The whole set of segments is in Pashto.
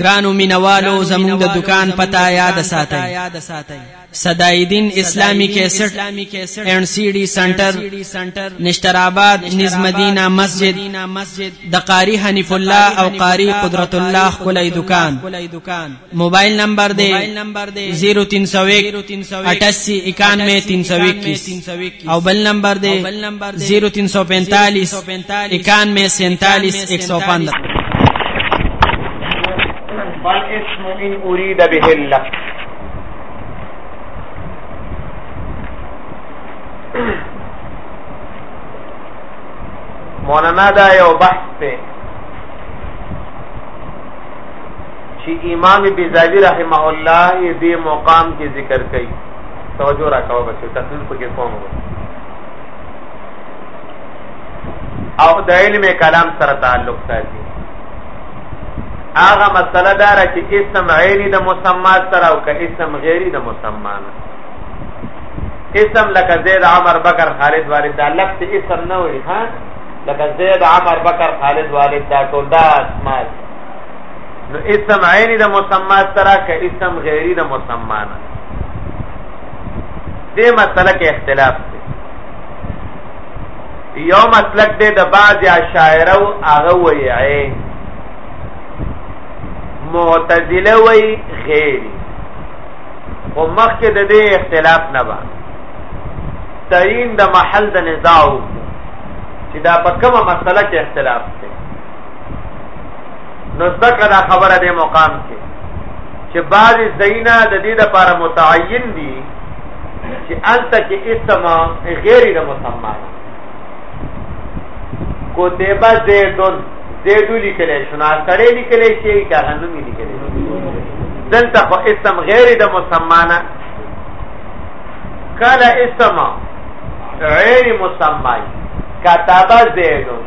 ګرانو مینوالو زموږ د دکان پتا یاد ساتئ صدایدین اسلامی کیسټ اند سی ډی سنټر نشتر آباد نز مدینه مسجد د قاری حنیف الله او قاری قدرت الله خلای دکان موبایل نمبر دی 0301 88 91 321 او بل نمبر دی 0345 9147 والاسم ان اريد به اللفظ مولانا دا یو بحث دی چې امام بزاوی رحمه الله دې مقام کې ذکر کړي توجه راکاوه بچو تقریر پکې کوم او د علم کلام سره تعلق ساتي هغه مسله دار چې اسم عینی د مسما سره او که اسم غیری د مسما نه اسم لکه زید عمر بکر خالد والد دا لفظ اسم نه وي ها لکه زید عمر بکر خالد والد دا ټول دا اسماء نو اسم عینی د مسما سره که اسم غیری د مسما نه دې مسله کې اختلاف دی یو مسلک دی د بعض اشاعره او هغه وی عین معتزله وی غیری خو مخکې د دې اختلاف نه و تعین د محل د نزاع چې دا په کومه مسله کې اختلاف دی نو ذکر دا خبره د مقام کې چې بعض زینا د دې لپاره متعین دي چې انت کې اسم غیر د مسما کوتبه زیدون زیدو لیکل شي نو سره لیکل شي کاغه نوم لیکل شي دلته خو اسم غیر د مسما نه کله اسم غیر مسمای کتابه زیدون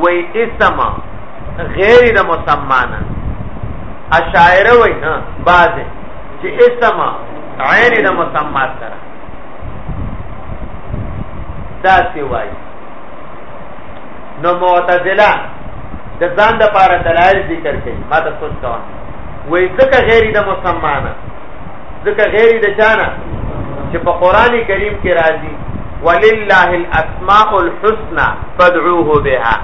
وای اسم غیر د مسمانا اشاعر وای ها بعض چې اسم عین د مسما سره دا سی وای نو معتزله د ځان د پاره دلایل ذکر کړي ما ته سوچ کوم وای ځکه غیر د مسمانا ځکه غیر د چانه چې په قران کریم کې راځي ولله الاسماء الحسنى فادعوه بها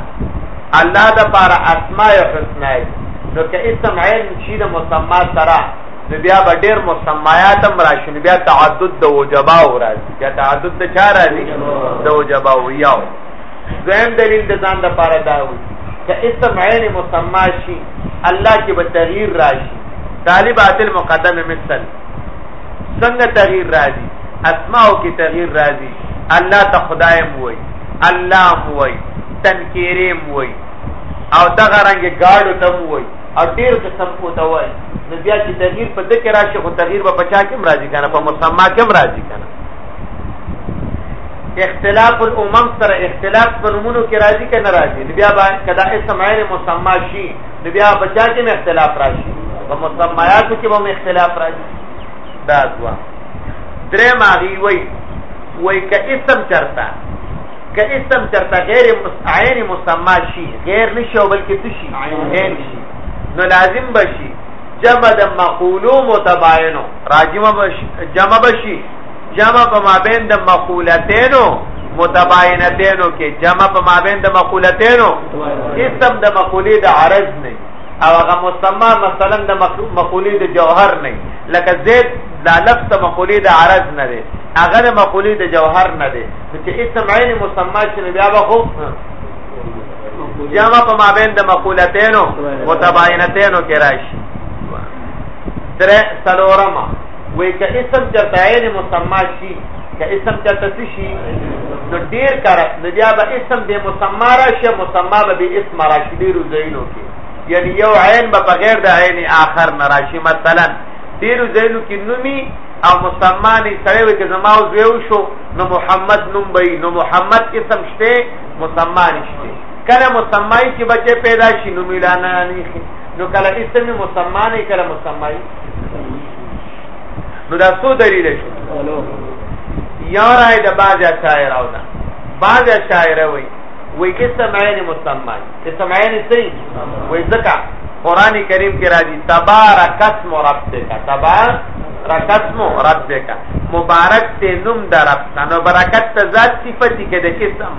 الله د پاره اسماء الحسنى نو که اسم عین شي د مسما سره نو بیا به ډیر مسمایات هم راشي نو بیا تعدد د وجبا او راځي بیا تعدد د چا راځي د وجبا او یاو دویم دلیل د ځان د پاره دا وي که اسم عین مسما شي الله کې به تغییر راشي تالی باطل مقدم مثل څنګه تغییر راځي اسماء کې تغییر راځي الله ته خدای موي الله موي تنکیره موي او دغه رنګ گاډو ته موي او ډیر قسم کو ته وای نو بیا چې تغییر په دکې راشي خو تغییر به پچا کې راځي کنه په مسما کې راځي کنه اختلاف الامم سره اختلاف په نمونو کې راځي کنه راځي بیا به کدا اسم عین مسما شي نو بیا بچا کې مې اختلاف راشي په مسمياتو کې به مې اختلاف راشي دا دوا درې ماغي وای وای ک اسم چرتا ک اسم چرتا غیر عین مسما شي غیر نشو بلکې تشي عین شي نو لازم بشي جمع د مقولو متباینو راجمه بشي جمع بشي جمع په مابین د مقولتینو متباینتینو کې جمع په مابین د مقولتینو اسم د مقولی د عرض نه او هغه مسما مثلا د مقولی د جوهر نه لکه زید دا لفظ د مقولی د عرض نه دی هغه د مقولی د جوهر نه دی چې اسم عین مسما چې بیا به خو جمع په مابین د مقولتینو متباینتینو کې راشي درې سلورمه وای که اسم چرته عین مسما شي که اسم چرته څه شي نو ډیر کار نو بیا به اسم به مسما راشي مسما به به اسم راشي ډیرو ځایونو کې یعنی یو عین به بغیر د عین آخر نه راشي مثلا ډیرو ځایونو کې نومي او مسما نه سره وي چې زما او زیو شو نو محمد نوم به نو محمد اسم شته مسما نشته کله مسمای چې بچي پیدا شي نو ميلانا نه نو کله اسم مسما نه کله مسمای نو دا څو دلیل شو یا رائے د باز شاعر او دا باز شاعر وای وای اسم عین مسمى اسم عین سی وای زکا قران کریم کې راځي تبارک اسم ربک تبارک رکتم ربک مبارک ته نوم درپتا نو برکت ته ذات صفتی کې د قسم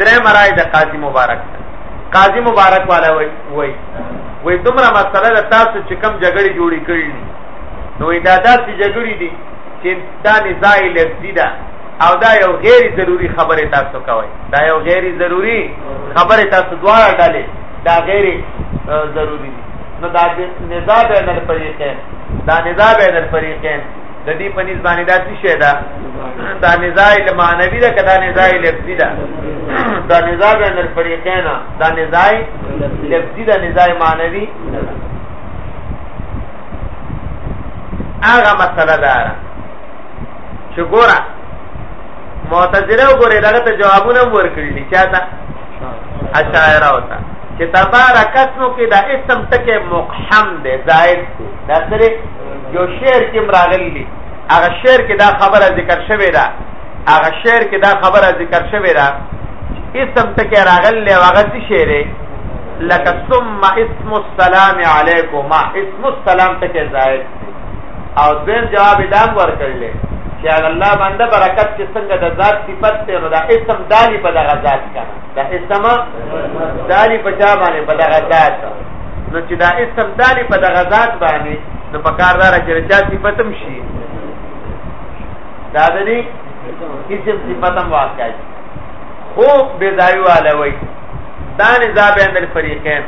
درې مرای د قاضي مبارک قاضي مبارک والا وای وای وای دومره مسله ده تاسو چې کم جګړې جوړې کړې نو دا داسې جګړې دي چې دا نزاع لفظي ده او دا یو غیر ضروری خبره تاسو کوي دا یو غیر ضروری خبره تاسو دواړه ډلې دا غیر ضروری دي نو دا نزاع بین الفریقین دا نزاع بین الفریقین د دې په نسبت باندې دا څه شی ده دا نزاع معنوي ده کدا نزاع لفظي ده دا نزاع بین الفریقین دا نزاع لفظي ده نزاع معنوي هغه مسله ده چې ګوره معتزله وګوره دغه ته جوابونه ورکړي دي چاته اشاعره وتا چې تبارک اسمو کې دا اسم تکه مقحم ده زائد ده دا سره یو شعر کې مراغلی دی هغه شعر کې دا خبره ذکر شوې ده هغه شعر کې دا خبره ذکر شوې ده اسم تکي راغلی هغه څه شعر لکه ثم اسم السلام علیکم اسم السلام تکي زائد او دین جواب دام ورکړل چې الله باندې برکت چې څنګه د ذات صفت ته نو دا اسم دالی په دغه ذات کنه دا اسم دالی په چا باندې په دغه ذات نو چې دا اسم دالی په دغه ذات باندې نو په کار دار چې چا صفتم شي دا دې اسم صفتم واقع شي خو به دایو علوي دا نزاع بین الفریقین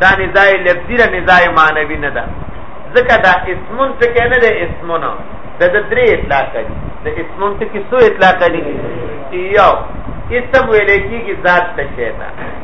دا نزاع لفظی را نزاع معنوی نه ده ځکه دا اسمون څه کنه ده اسمون د د درې اطلاق کوي د اسمون څه کې څو اطلاق کوي یو اسم ویل کېږي ذات ته شي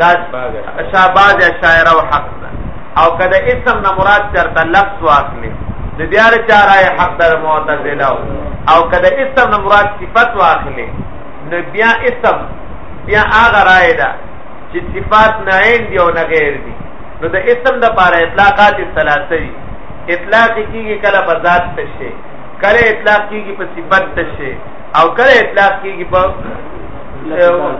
دا شاباز یا شاعر او حق ده او کله اسم نه مراد چرته لفظ واخلي د بیا چاره حق در معتزله او کله اسم نه مراد صفت واخلي نو بیا اسم بیا هغه راي ده چې صفات نه عین دی او نه غیر دی نو د اسم د پاره اطلاقات ثلاثه دي اطلاق کیږي کله په ذات تشه کله اطلاق کیږي په صفت تشه او کله اطلاق کیږي په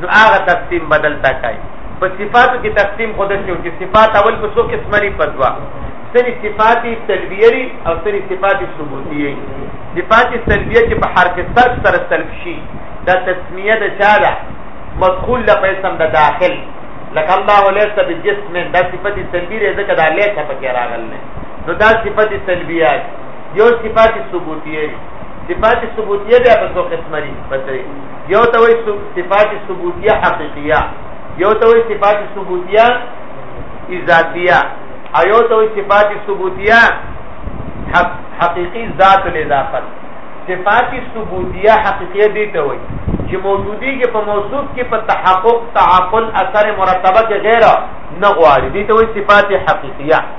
نو هغه تقسیم بدل تا کوي په صفاتو کې تقسیم خود شو چې صفات اول په څو قسم لري په دوا سری صفات سلبیه او سری صفات ثبوتیه صفات سلبیه چې په حرف سر سره سلب شي دا تسمیه د چا ده مدخول له پیسم د داخل لکه الله وليس بالجسم دا صفت سلبیه ده ځکه دا لیک په کې راغل نه نو دا صفت سلبیه یو صفات ثبوتیه صفات ثبوتیه بیا په څو قسم لري په یو ته وایي صفات ثبوتیه حقیقیه یو ته وایي صفات ثبوتیه ذاتیه او یو ته وایي صفات ثبوتیه حق حقیقی ذات الاضافه صفات ثبوتیه حقیقیه دي ته وایي چې موجودی کې په موصوف کې په تحقق تعاقل اثر مرتبه کې غیر نه غواړي دي ته وایي صفات حقیقیه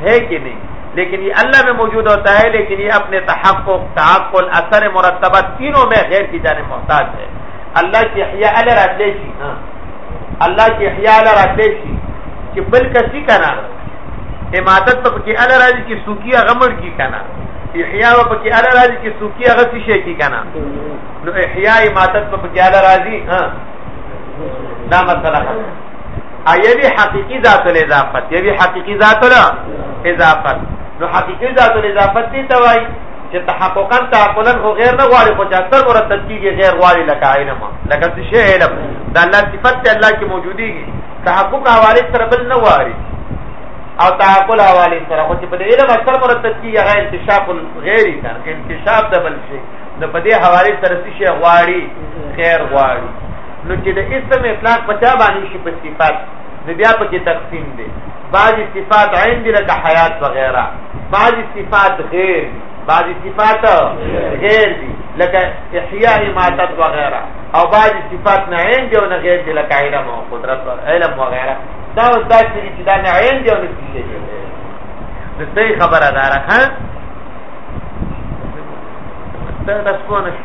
ہے کہ نہیں لیکن یہ اللہ میں موجود ہوتا ہے لیکن یہ اپنے تحقق تعقل اثر مرتبہ تینوں میں غیر کی جانے محتاج ہے اللہ کی حیا اللہ راتلے شی ہاں اللہ کی حیا اللہ راتلے شی کہ بل کسی کا نام عمادت پر کی اللہ راضی کی سوکی غمر کی کا نام احیاء پر کی اللہ راضی کی سوکی غسی شے کی کا نام نو احیاء عمادت پر کی اللہ راضی ہاں نام مسئلہ ایوی حقیقی ذات الاضافت یوی حقیقی ذات الاضافت نو حقیقی ذات الاضافت دی توای چې تحققا تعقلا خو غیر نه غواړي خو چاته مرتب کیږي غیر غواړي لکه علم لکه څه شی علم دا الله صفت ته الله کې موجودي تحقق حواله سره بل نه غواړي او تعقل حواله سره خو چې په علم اثر مرتب کیږي غیر انکشاف غیري تر انکشاف د بل شي نو په دې حواله سره څه شی غواړي خیر غواړي نو چې د اسم اطلاق په چا باندې شي په صفات نو بیا په کې تقسیم دي بعض صفات عین دي لکه حیات وغیرہ بعض صفات غیر دي بعض صفات غیر دي لکه احیاء ماتت وغیرہ او بعض صفات نه عین دي او نه غیر دي لکه علم او قدرت او علم وغیرہ دا اوس دا چې دا نه عین دي او نه دي د دې خبره دارخه ته تاسو نه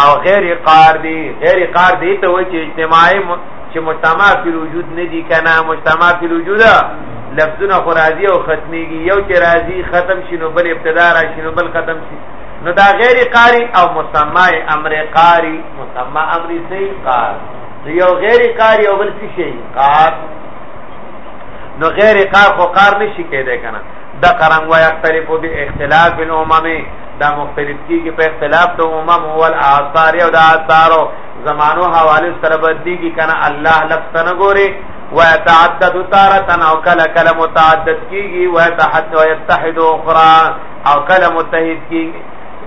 او غیر قار دی غیر قار دی ته وای چې اجتماعي چې مجتمع فی الوجود نه دی کنه مجتمع فی الوجود لفظونه خو راضی او ختمیږي یو چې راضی ختم شینو بل ابتدا را شینو بل ختم شي نو دا غیر قاری او مسمع امر قاری مسمع امر سی قار یو غیر قاری او بل څه شي قار نو غیر قار خو قار نشي کېدای کنه دا قرنګ وای اختلاف به اختلاف الامم دا مختلف کیږي په اختلاف د امم او الاثار او د اثار زمانو حواله سره بدلی کی کنه الله لفظ نه ګوري ويتعدد تارة او کله کله متعدد کیږي ويتحد ويتحد اخرى او کله متحد کیږي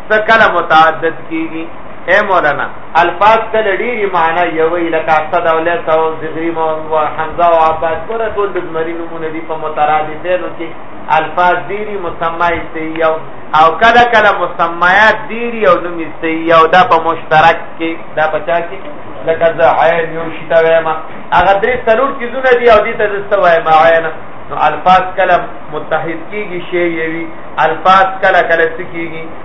څه کله متعدد کیږي اے مولانا الفاظ کله ډیری معنی یوې لکه اقصد او لیس او زغریم او حمزه او عباس پر ټول د زمری نمونه دي په مترادفینو کې الفاظ ډیری مسما استیو او کله کله مسمایات ډیری او نوم استیو دا په مشترک کې دا بچا کې لکه زه عین یو شته وایم هغه درې څلور چیزونه دي او دې ته زسته وایم عین نو الفاظ کله متحد کیږي شی یوي الفاظ کله کله سکیږي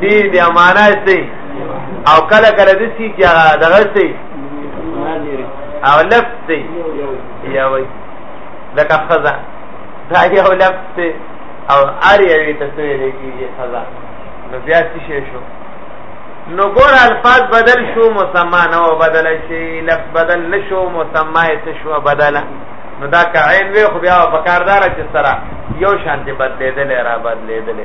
دی دی امانه سي او کله کله د سي چې هغه دغه سي او لفظ سي یا وای لکه خزا دا یو لفظ سي او ار یوی ته سوی لګي خزا نو بیا څه شي شو نو ګور الفاظ بدل شو مسما نه بدل شي لفظ بدل نشو مسما یې څه شو بدله نو دا کعین وی خو بیا په کاردار چې سره یو شانتی بدلیدل را بدلیدل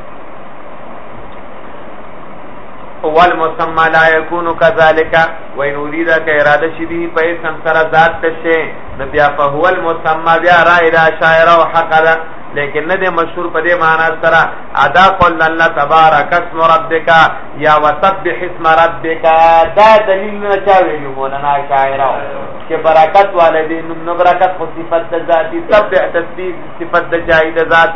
اول مسمى لا يكون كذلك وان اريد ک اراده شي به په اسم سره ذات تشه نو بیا په هو المسمى بیا را الى شاعر او حق ده لیکن نه د مشهور په دې معنا سره ادا قول الله تبارک اسم ربک یا وسبح اسم ربک دا دلیل نه چا ویلی مولانا شاعر چې برکت والدین نو برکت خو صفت ذاتی سبح تسبیح صفت د جاهد ذات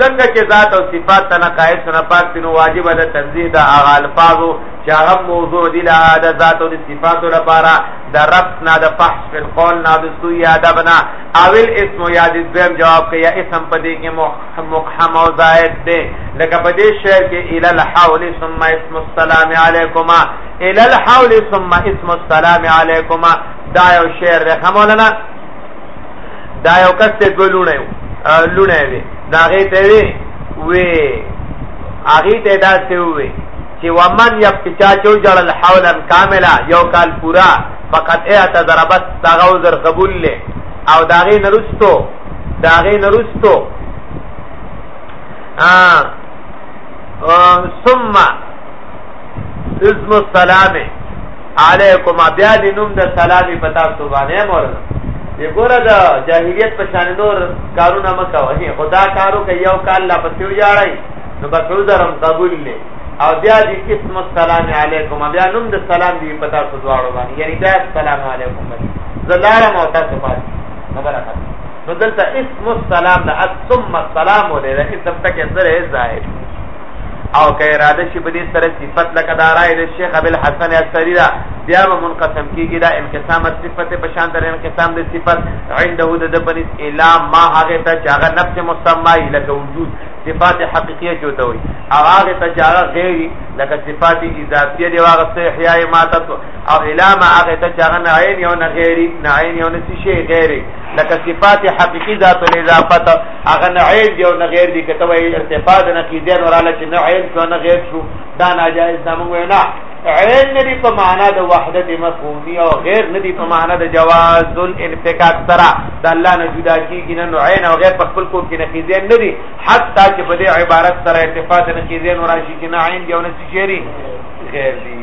څنګه چې ذات او صفات ته نقایص نه پاک دي نو واجب ده تنزیه د هغه الفاظو چې هغه موضوع دي له د ذات او د صفاتو لپاره د رب نه د فحش په قول نه د سوی ادب نه اول اسم یا د دویم جواب کې یا اسم په دې کې مقحم او زائد دی لکه په دې شعر کې ال الحول ثم اسم السلام علیکما ال الحول ثم اسم السلام علیکما دا یو شعر دی مولانا دا یو کس ته دوه لونه یو لونه وي دا غي ته وي وي اغي ته دا څه وي چې ومن یبتچا چو جړل حولا کاملا یو کال پورا فقط ایت ضربت داغه عذر قبول له او داغه نرستو داغه نرستو ا ثم اسم السلام علیکم بیا د نوم د سلامي پتا سو باندې مولانا یې ګوره د جاهلیت په شان نور کارونه مکه وه خدا کارو کوي یو کال لا پسې ویاړای نو بس عذرم قبول لې او بیا د اسم السلام علیکم بیا نوم د سلام دی پتا سو دواړو باندې یعنی دا السلام علیکم باندې زلارم او تاسو پاتې خبره کړه نو دلته اسم السلام د ثم السلام ولې اسم تک سره ظاهر او که اراده شي په دې سره صفت لکه دا رائے د شیخ ابل حسن اثری دا بیا به منقسم کیږي دا انقسام صفت په شان در انقسام د صفت عنده د بنس الا ما هغه ته چې هغه نفس مسمای لکه وجود صفات حقیقیه چوته وي هغه ته چې هغه غیر لکه صفات اضافیه دی هغه ته احیاء ماتت او الا ما هغه ته چې هغه نه عین یو نه غیر نه عین یو نه شي غیر لکه صفات حقیقی ذات الاضافه هغه نه عین دی او نه غیر دی کته وای ارتفاع نه کیدې نو رااله چې نه عین شو نه غیر شو دا ناجایز نه موږ نه عین نه دی په معنا د وحدت مفهومی او غیر نه دی په معنا د جواز الانفکاک سره د الله نه جدا کیږي نه عین او غیر په خپل کور کې نه کیدې نه دی حتی چې په دې عبارت سره ارتفاع نه کیدې نو راشي چې نه عین دی او نه شری غیر دی